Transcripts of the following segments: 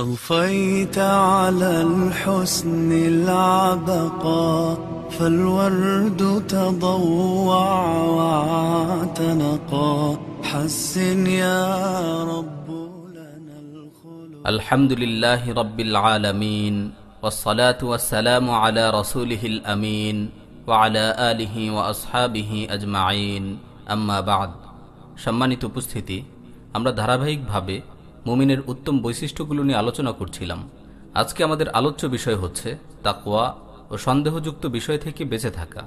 أضفيت على الحسن العبقى فالورد تضوع واعتنقا حسن يا رب لنا الخلق الحمد لله رب العالمين والصلاة والسلام على رسوله الأمين وعلى آله وأصحابه أجمعين أما بعد সম্মানিত উপস্থিতি আমরা ধারাবাহিকভাবে মুমিনের উত্তম বৈশিষ্ট্যগুলো নিয়ে আলোচনা করছিলাম। আজকে আমাদের আলোচ্য বিষয় হচ্ছে তাকোয়া ও সন্দেহযুক্ত বিষয় থেকে বেঁচে থাকা।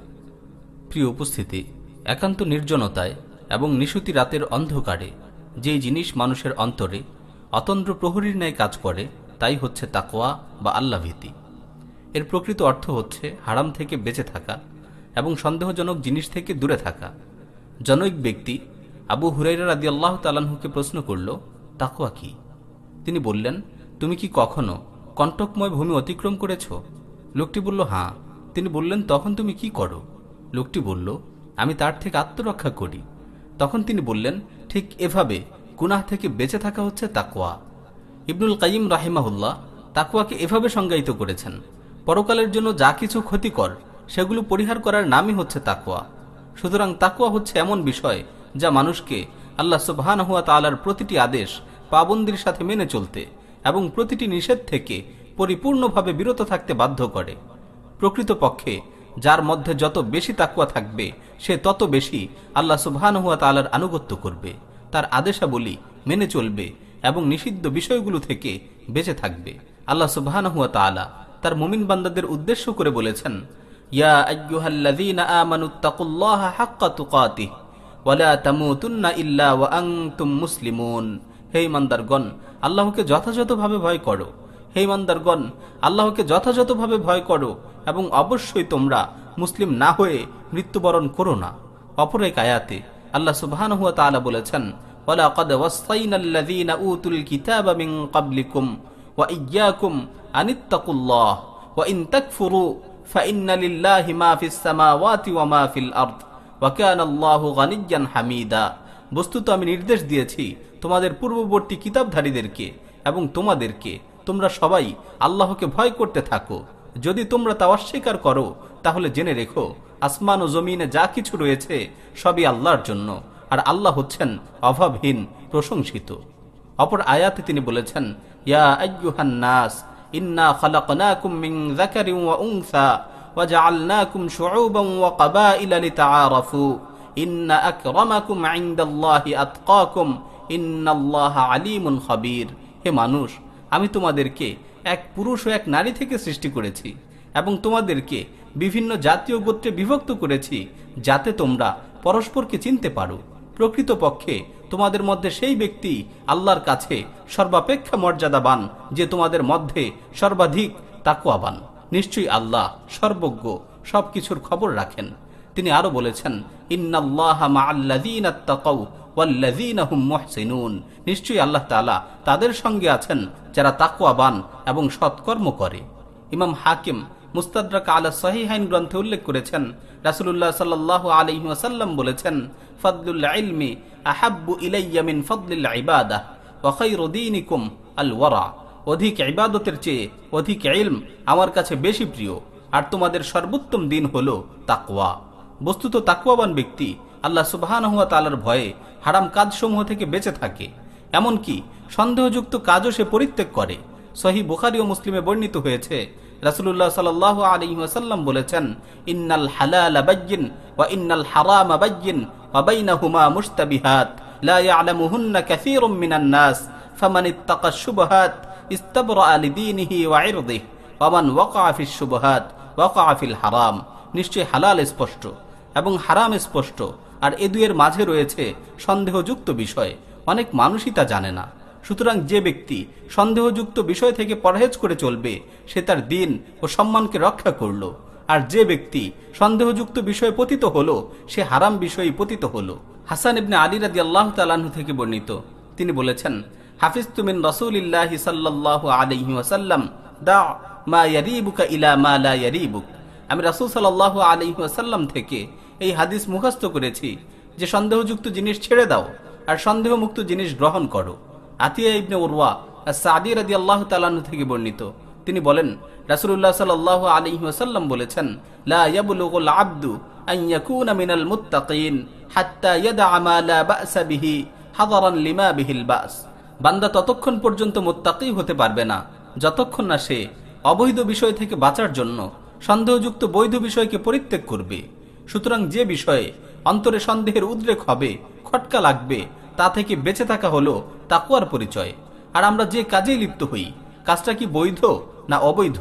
প্রিয় উপস্থিতি, একান্ত নির্জনতায় এবং নিশুতি রাতের অন্ধকারে যেই জিনিস মানুষের অন্তরে অতন্দ্র প্রহরীর ন্যায় কাজ করে, তাই হচ্ছে তাকোয়া বা আল্লাভীতি এর প্রকৃত অর্থ হচ্ছে হারাম থেকে বেঁচে থাকা এবং সন্দেহজনক জিনিস থেকে দূরে থাকা। জনৈক ব্যক্তি আবু হুরাইরা রাদি আল্লাহ তালাহুকে প্রশ্ন করল তাকোয়া কি? তিনি বললেন, তুমি কি কখনো কণ্টকময় ভূমি অতিক্রম করেছ? লোকটি বলল হাঁ তিনি বললেন, তখন তুমি কি করো? লোকটি বলল, আমি তার থেকে আত্মরক্ষা করি। তখন তিনি বললেন, ঠিক এভাবে গুনাহ থেকে বেঁচে থাকা হচ্ছে তাকোয়া। ইবনুল কাইম রাহিমাহুল্লাহ তাকুয়াকে এভাবে সংজ্ঞায়িত করেছেন, পরকালের জন্য যা কিছু ক্ষতিকর, সেগুলো পরিহার করার নামই হচ্ছে তাকুয়া। সুতরাং তাকুয়া হচ্ছে এমন বিষয় যা মানুষকে আল্লাহ সুবহান হুয়া তালার প্রতিটি আদেশ পাবন্দির সাথে মেনে চলতে এবং প্রতিটি নিষেধ থেকে পরিপূর্ণভাবে বিরত থাকতে বাধ্য করে। প্রকৃতপক্ষে, যার মধ্যে যত বেশি তাকুয়া থাকবে, সে তত বেশি আল্লাহ সুবহান হুয়া তালার আনুগত্য করবে, তার আদেশাবলী মেনে চলবে এবং নিষিদ্ধ বিষয়গুলো থেকে বেঁচে থাকবে। আল্লাহ সুবহান হুয়া তালা তার মুমিন বান্দাদের উদ্দেশ্য করে বলেছেন, ইয়া আইয়ুহাল্লাযীনা আমানুত্তাকুল্লাহা হাক্কা তুকাতিহ। ওয়া মুসলিমুন। আল্লাহকে যথাযথভাবে ভয় করো। হে ইমানদারগণ, আল্লাহকে যথাযথভাবে ভয় করো এবং অবশ্যই তোমরা মুসলিম না হয়ে মৃত্যুবরণ করো না। অপর এক আয়াতে আল্লাহ সুবহানাহু ওয়া তাআলা বলেছেন ওয়াসাইনাল্লাযীনা উতুল কিতাবা ওয়া ওয়া হামিদা। বস্তুত আমি নির্দেশ দিয়েছি তোমাদের পূর্ববর্তী কিতাবধারীদেরকে এবং তোমাদেরকে। তোমরা সবাই আল্লাহকে ভয় করতে থাকো। যদি তোমরা তা অস্বীকার করো, তাহলে জেনে রেখো, আসমান ও জমিনে যা কিছু রয়েছে, সবই আল্লাহর জন্য। আর আল্লাহ হচ্ছেন অভাবহীন, প্রশংসিত। অপর আয়াতে তিনি বলেছেন, ইয়া নাস, ইন্না খালাকনাকুম মিন যাকারিন ওয়া উনসা। ওয়া জাআলনাকুম শুউবান ওয়া ক্বাবাইলা লিতাআরাফু ইন্না আকরামাকুম ইনদাল্লাহি আতকাকুম ইন্নাল্লাহা আলিমুন খাবীর হে মানুষ, আমি তোমাদেরকে এক পুরুষ ও এক নারী থেকে সৃষ্টি করেছি এবং তোমাদেরকে বিভিন্ন জাতীয় গোত্রে বিভক্ত করেছি যাতে তোমরা পরস্পরকে চিনতে পারো। প্রকৃতপক্ষে তোমাদের মধ্যে সেই ব্যক্তি আল্লাহর কাছে সর্বাপেক্ষা মর্যাদাবান, যে তোমাদের মধ্যে সর্বাধিক তাকুয়াবান। নিশ্চয়ই আল্লাহ সর্বজ্ঞ, সবকিছুর খবর রাখেন। তিনি আরও বলেছেন নিশ্চয়ই আল্লাহ তালা তাদের সঙ্গে আছেন যারা তাকুয়াবান এবং সৎকর্ম করে। ইমাম হাকিম মুস্তাদরাক আলা সহিহাইন গ্রন্থে উল্লেখ করেছেন রাসুল্লাহ সাল্লাহ ওয়াসাল্লাম বলেছেন ফদলুল্লাহ ইলমি আহাব্বু ইলাইয়া মিন ফদলিল ইবাদাহ ওয়া খায়রু আল ওয়ারা। অধিক ইবাদতের চেয়ে অধিক ইলম আমার কাছে বেশি প্রিয়। আর তোমাদের সর্বোত্তম দিন হল তাকুয়া বস্তুত তাকুয়াবান ব্যক্তি আল্লাহ সুবাহানহুয়া তালার ভয়ে হারাম কাজসমূহ থেকে বেঁচে থাকে। এমনকি সন্দেহযুক্ত কাজও সে পরিত্যাগ করে। সহি বুখারি ও মুসলিমে বর্ণিত হয়েছে রাসুল্লাহ সাল আলী ওয়াসাল্লাম বলেছেন, ইন্নাল হালাল বাইয়িন ওয়া ইন্নাল হারাম বাইয়িন ওয়া বাইনাহুমা মুশতাবিহাত। লা ইয়ালামুহুন্না কাসীরুম মিনান নাস। ফামান ইত্তাকা শুবহাত। হারাম। হালাল স্পষ্ট এবং হারাম স্পষ্ট। আর এ দুয়ের মাঝে রয়েছে সন্দেহযুক্ত বিষয়। অনেক মানুষই তা জানে না। সুতরাং যে ব্যক্তি সন্দেহযুক্ত বিষয় থেকে পরহেজ করে চলবে, সে তার দিন ও সম্মানকে রক্ষা করল। আর যে ব্যক্তি সন্দেহযুক্ত বিষয়ে পতিত হলো, সে হারাম বিষয়ে পতিত হলো। হাসান ইবনে আলী রাদি আল্লাহ তালাহু থেকে বর্ণিত। তিনি বলেছেন হাফিজ তুমিন রসুলিল্লাহ সাল্লাহ আলহি ইলা মা আমি রাসুল সাল্লাহ আলহিহাসাল্লাম থেকে এই হাদিস মুখস্থ করেছি যে সন্দেহযুক্ত জিনিস ছেড়ে দাও আর সন্দেহমুক্ত জিনিস গ্রহণ করো। আতিয়া ইবনে উরওয়া সাদি রাদি আল্লাহ তালাহ থেকে বর্ণিত। তিনি বলেন রাসুল্লাহ সাল আলী বলেছেন, লা ইয়াবলুগুল আব্দু আন ইয়াকুনা মিনাল মুত্তাকিন হাত্তা ইয়াদা মা লা লিমা বাস। বান্দা ততক্ষণ পর্যন্ত মুত্তাকি হতে পারবে না, যতক্ষণ না সে অবৈধ বিষয় থেকে বাঁচার জন্য সন্দেহযুক্ত বৈধ বিষয়কে পরিত্যাগ করবে। সুতরাং যে বিষয়ে অন্তরে সন্দেহের উদ্রেক হবে, খটকা লাগবে, তা থেকে বেঁচে থাকা হলো তাকুয়ার পরিচয়। আর আমরা যে কাজেই লিপ্ত হই, কাজটা কি বৈধ না অবৈধ?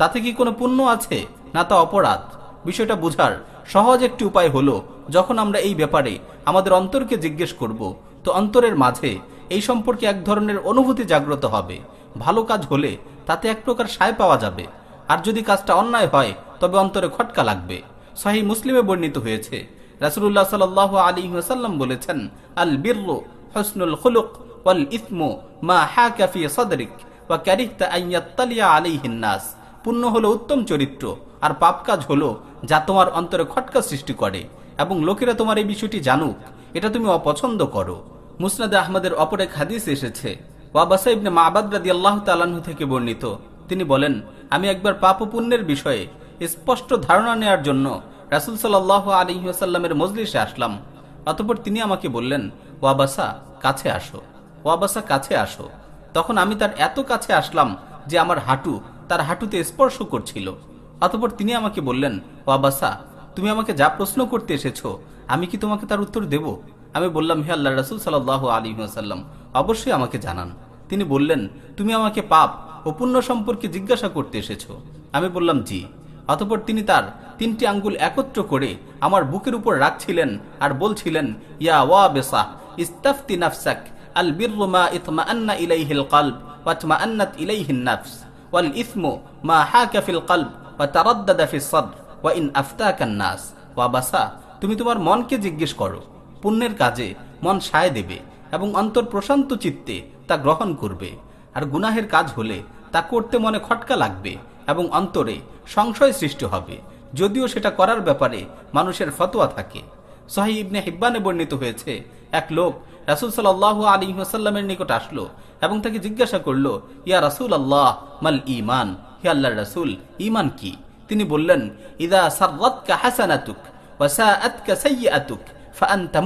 তাতে কি কোনো পুণ্য আছে না তা অপরাধ? বিষয়টা বুঝার সহজ একটি উপায় হলো, যখন আমরা এই ব্যাপারে আমাদের অন্তরকে জিজ্ঞেস করব, তো অন্তরের মাঝে এই সম্পর্কে এক ধরনের অনুভূতি জাগ্রত হবে। ভালো কাজ হলে তাতে এক প্রকার সায় পাওয়া যাবে। আর যদি কাজটা অন্যায় হয়, তবে অন্তরে খটকা লাগবে। সাহি মুসলিমে বর্ণিত হয়েছে রাসুল্লাহ সাল আলী ওসাল্লাম বলেছেন, আল বিরু হসনুল খুলুক ওয়াল ইসমু মা হা কাফি সদরিক ওয়া ক্যারিহতা আইয়াত্তালিয়া আলাইহিন নাস। পুণ্য হলো উত্তম চরিত্র, আর পাপ কাজ হলো যা তোমার অন্তরে খটকা সৃষ্টি করে। এবং লোকেরা তোমার এই বিষয়টি জানুক, এটা তুমি অপছন্দ করো। মুসনাদে আহমদের অপর এক হাদিস এসেছে। ওয়াবাসা ইবনে মাবাদ রাদি আল্লাহ তালাহু থেকে বর্ণিত। তিনি বলেন, আমি একবার পাপ পুণ্যের বিষয়ে স্পষ্ট ধারণা নেয়ার জন্য রাসুল সাল্লাহ আলী ওয়াসাল্লামের মজলিসে আসলাম। অতপর তিনি আমাকে বললেন ওয়াবাসা কাছে আসো। ওয়াবাসা কাছে আসো। তখন আমি তার এত কাছে আসলাম যে আমার হাঁটু তার হাঁটুতে স্পর্শ করছিল। অতপর তিনি আমাকে বললেন ওয়াবাসা তুমি আমাকে যা প্রশ্ন করতে এসেছ, আমি কি তোমাকে তার উত্তর দেব? আমি বললাম, হে আল্লাহ রাসুল সাল্লাহ আলী সাল্লাম অবশ্যই আমাকে জানান। তিনি বললেন, তুমি আমাকে পাপ ও পুণ্য সম্পর্কে জিজ্ঞাসা করতে এসেছ। আমি বললাম, জি। অতপর তিনি তার তিনটি আঙ্গুল একত্র করে আমার বুকের উপর রাখছিলেন আর বলছিলেন, ইয়া ওয়া বেসা ইস্তাফতি নাফসাক, আল বিরু মা ইতমা আন্না ইলাইহিল কলব ওয়াতমা আন্নাত ইলাইহিন নাফস, ওয়াল ইসমু মা হাকা ফিল কলব ওয়া তারাদ্দাদা ফিস সদর, ওয়া ইন আফতাকান নাস। ওয়া বাসা তুমি তোমার মনকে জিজ্ঞেস করো। পুণ্যের কাজে মন সায় দেবে এবং অন্তর প্রশান্ত চিত্তে তা গ্রহণ করবে। আর গুনাহের কাজ হলে তা করতে মনে খটকা লাগবে এবং অন্তরে সংশয় সৃষ্টি হবে। যদিও সেটা করার ব্যাপারে মানুষের ফতোয়া থাকে। সহি ইবনে হিব্বানে বর্ণিত হয়েছে, এক লোক রাসুল সাল আলী ওসাল্লামের নিকট আসলো এবং তাকে জিজ্ঞাসা করল, ইয়া রাসুল আল্লাহ মাল ইমান হে আল্লাহ রাসুল ইমান কি? তিনি বললেন, ইদা সাররাতকা হাসানাতুক ওয়াসাআতকা সাইয়্যাতুক।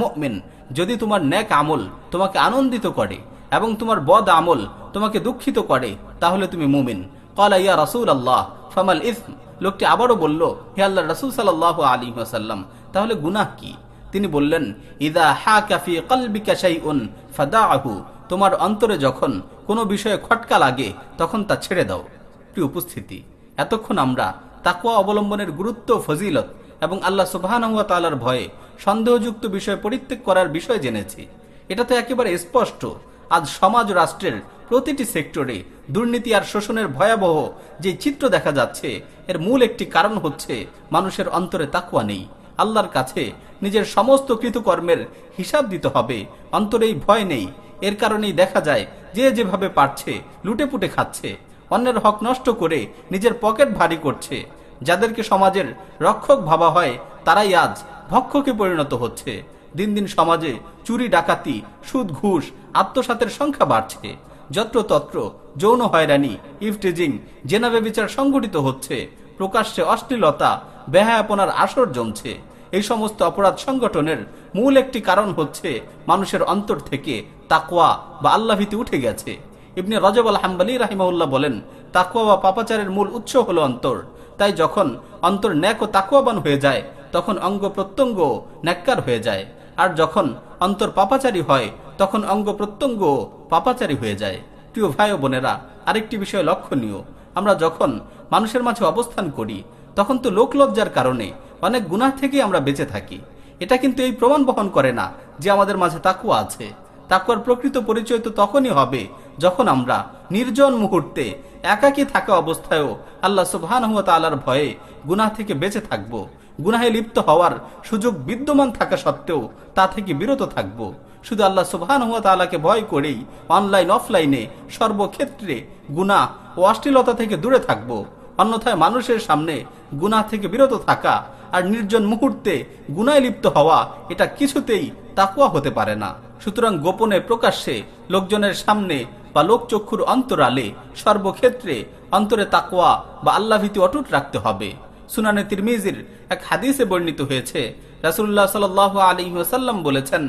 মুমিন। যদি তোমার নেক আমল তোমাকে আনন্দিত করে এবং তোমার বদ আমল তোমাকে দুঃখিত করে, তাহলে তুমি মুমিন। কলা ইয়া রাসুল আল্লাহ ফামাল ইসম। লোকটি আবারও বলল, হে আল্লাহ রাসুল সাল্লাহ আলী ওয়াসাল্লাম, তাহলে গুনাহ কি? তিনি বললেন, ইদা হা কাফি কলবিকা শাইউন ফাদাআহু। তোমার অন্তরে যখন কোনো বিষয়ে খটকা লাগে, তখন তা ছেড়ে দাও। প্রিয় উপস্থিতি, এতক্ষণ আমরা তাকুয়া অবলম্বনের গুরুত্ব ফজিলত এবং আল্লাহ তালার ভয়ে সন্দেহযুক্ত বিষয় পরিত্যাগ করার বিষয় জেনেছি। এটা তো একেবারে স্পষ্ট, আজ সমাজ রাষ্ট্রের প্রতিটি সেক্টরে দুর্নীতি আর শোষণের ভয়াবহ যে চিত্র দেখা যাচ্ছে, এর মূল একটি কারণ হচ্ছে মানুষের অন্তরে তাকুয়া নেই। আল্লাহর কাছে নিজের সমস্ত কৃতকর্মের হিসাব দিতে হবে, অন্তরেই ভয় নেই। এর কারণেই দেখা যায়, যে যেভাবে পারছে, লুটেপুটে খাচ্ছে। অন্যের হক নষ্ট করে নিজের পকেট ভারী করছে। যাদেরকে সমাজের রক্ষক ভাবা হয় তারাই আজ ভক্ষকে পরিণত হচ্ছে। দিন দিন সমাজে চুরি, ডাকাতি, সুদ, ঘুষ, আত্মসাতের সংখ্যা বাড়ছে। যত্রতত্র যৌন হয়রানি, ইফটিজিং জেনাবে বিচার সংঘটিত হচ্ছে। প্রকাশ্যে অশ্লীলতা, বেহায়াপনার আসর জমছে। এই সমস্ত অপরাধ সংগঠনের মূল একটি কারণ হচ্ছে মানুষের অন্তর থেকে তাকোয়া বা আল্লাভীতি উঠে গেছে। ইবনে রজব আল হাম্বালি রাহিমাউল্লাহ বলেন তাকুয়া বা পাপাচারের মূল উৎস হলো অন্তর। তাই যখন অন্তর ন্যাক ও তাকুয়াবান হয়ে যায় তখন অঙ্গ প্রত্যঙ্গ ন্যাক্কার হয়ে যায়। আর যখন অন্তর পাপাচারী হয়, তখন অঙ্গ প্রত্যঙ্গ পাপাচারী হয়ে যায়। প্রিয় ভাই বোনেরা, আরেকটি বিষয় লক্ষণীয়। আমরা যখন মানুষের মাঝে অবস্থান করি, তখন তো লোকলজ্জার কারণে অনেক গুনাহ থেকে আমরা বেঁচে থাকি। এটা কিন্তু এই প্রমাণ বহন করে না যে আমাদের মাঝে তাকুয়া আছে। তাকুয়ার প্রকৃত পরিচয় তো তখনই হবে যখন আমরা নির্জন মুহূর্তে একাকী থাকা অবস্থায়ও আল্লাহ তালার ভয়ে গুনাহ থেকে বেঁচে থাকব। গুনাহে লিপ্ত হওয়ার সুযোগ বিদ্যমান থাকা সত্ত্বেও তা থেকে বিরত থাকব। শুধু আল্লাহ সুবহান তালাকে ভয় করেই অনলাইন, অফলাইনে সর্বক্ষেত্রে গুনাহ ও অশ্লীলতা থেকে দূরে থাকব। অন্যথায় মানুষের সামনে গুনাহ থেকে বিরত থাকা আর নির্জন মুহূর্তে গুনায় লিপ্ত হওয়া, এটা কিছুতেই তাকুয়া হতে পারে না। সুতরাং গোপনে প্রকাশ্যে লোকজনের সামনে বা লোকচক্ষুর অন্তরালে সর্বক্ষেত্রে অন্তরে তাকোয়া বা আল্লাভীতি অটুট রাখতে হবে। সুনানে তিরমিজির এক হাদিসে বর্ণিত হয়েছে। রাসুল্লাহ সাল আলী সাল্লাম বলেছেন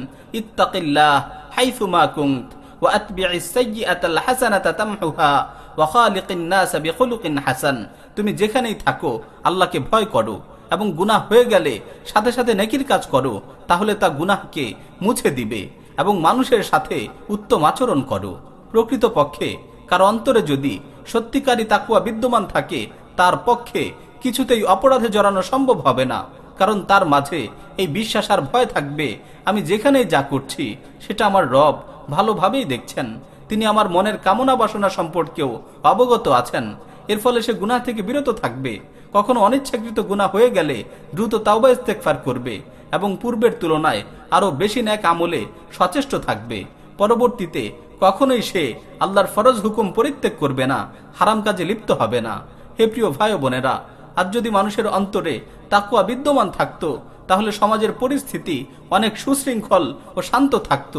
তুমি যেখানেই থাকো, আল্লাহকে ভয় করো এবং গুনাহ হয়ে গেলে সাথে সাথে নেকির কাজ করো, তাহলে তা গুনাহকে মুছে দিবে এবং মানুষের সাথে উত্তম আচরণ করো। প্রকৃতপক্ষে, কার অন্তরে যদি সত্যিকারী তাকুয়া বিদ্যমান থাকে, তার পক্ষে কিছুতেই অপরাধে জড়ানো সম্ভব হবে না, কারণ তার মাঝে এই বিশ্বাস আর ভয় থাকবে। আমি যেখানেই যা করছি, সেটা আমার রব ভালোভাবেই দেখছেন। তিনি আমার মনের কামনা বাসনা সম্পর্কেও অবগত আছেন। এর ফলে সে গুনাহ থেকে বিরত থাকবে। কখনো অনিচ্ছাকৃত গুণা হয়ে গেলে দ্রুত তাওবা ইস্তেকফার করবে এবং পূর্বের তুলনায় আরও বেশি ন্যাক আমলে সচেষ্ট থাকবে। পরবর্তীতে কখনোই সে আল্লাহর ফরজ হুকুম পরিত্যাগ করবে না, হারাম কাজে লিপ্ত হবে না। হে প্রিয় ভাই বোনেরা আজ যদি মানুষের অন্তরে তাকুয়া বিদ্যমান থাকত, তাহলে সমাজের পরিস্থিতি অনেক সুশৃঙ্খল ও শান্ত থাকত।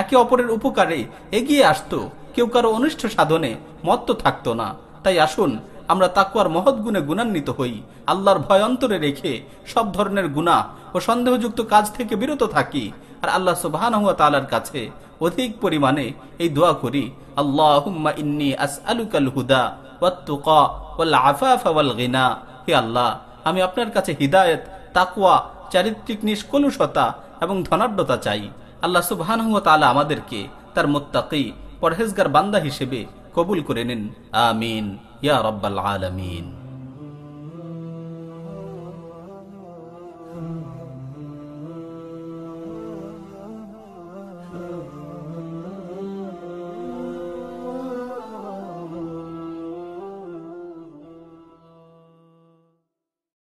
একে অপরের উপকারে এগিয়ে আসতো। কেউ কারও অনিষ্ট সাধনে মত্ত থাকতো না। তাই আসুন, আমরা তাকুয়ার মহৎ গুণে গুণান্বিত হই। আল্লাহর ভয় অন্তরে রেখে সব ধরনের গুণা ও সন্দেহযুক্ত কাজ থেকে বিরত থাকি। আর আল্লাহ সুবাহান তালার কাছে অধিক পরিমাণে এই দোয়া করি আল্লাহ ইন্নি আস আলুকাল হুদা ওয়াত্তুকা ওয়াল আফাফা ওয়াল গিনা। হে আল্লাহ, আমি আপনার কাছে হিদায়ত তাকুয়া চারিত্রিক নিষ্কলুষতা এবং ধনাঢ্যতা চাই। আল্লাহ সুবহান আলা আমাদেরকে তার মোত্তাকি, পরহেজগার বান্দা হিসেবে কবুল করে নিন। আমিন। ইয়া রব্বাল আলমিন।